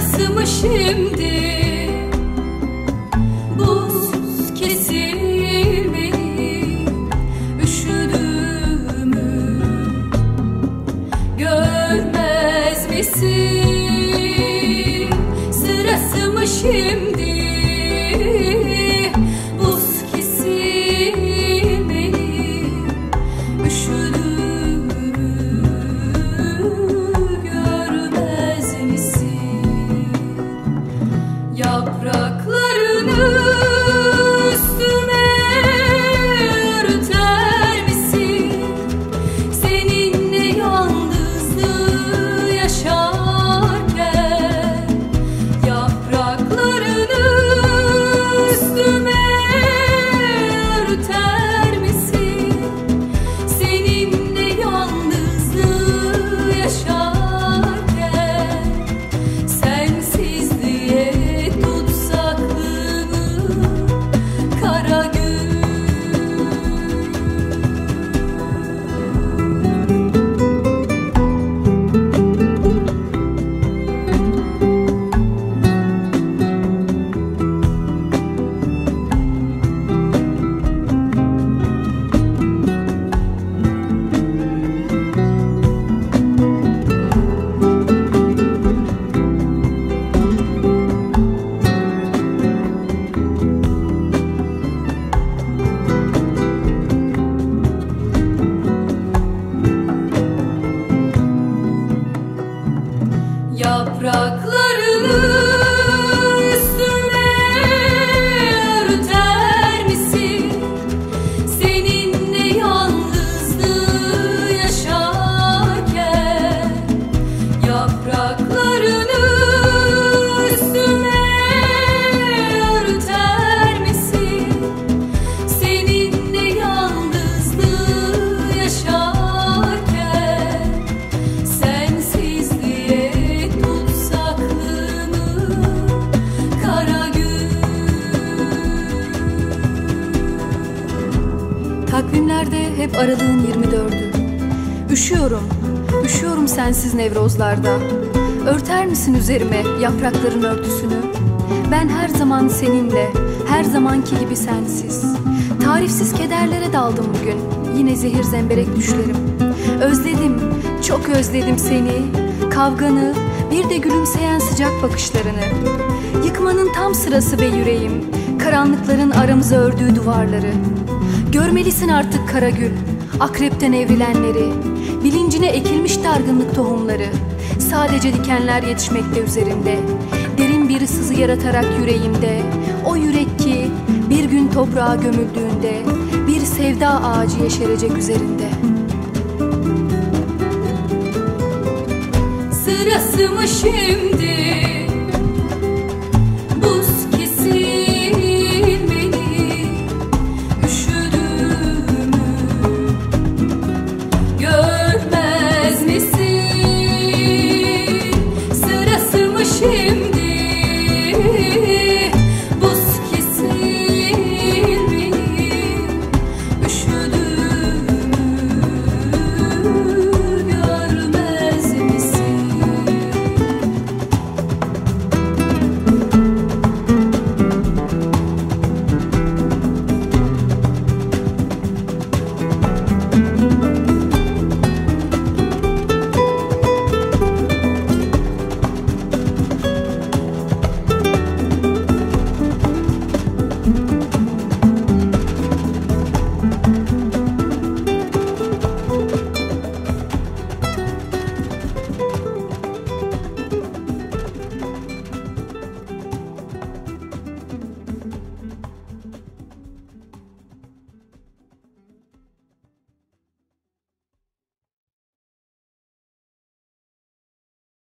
mı şimdi. Buz kesilmeli Üşüdüğümü Görmez misin? Sırası mı şimdi Takvimlerde hep aralığın 24'ü. Üşüyorum, üşüyorum sensiz nevrozlarda. Örter misin üzerime yaprakların örtüsünü? Ben her zaman seninle, her zamanki gibi sensiz. Tarifsiz kederlere daldım bugün, yine zehir zemberek düşlerim. Özledim, çok özledim seni, kavganı, bir de gülümseyen sıcak bakışlarını. Yıkmanın tam sırası be yüreğim, karanlıkların aramıza ördüğü duvarları. Görmelisin artık Karagül, akrepten evrilenleri, bilincine ekilmiş dargınlık tohumları. Sadece dikenler yetişmekte üzerinde, derin bir sızı yaratarak yüreğimde. O yürek ki bir gün toprağa gömüldüğünde, bir sevda ağacı yeşerecek üzerinde. Sırası mı şimdi şimdi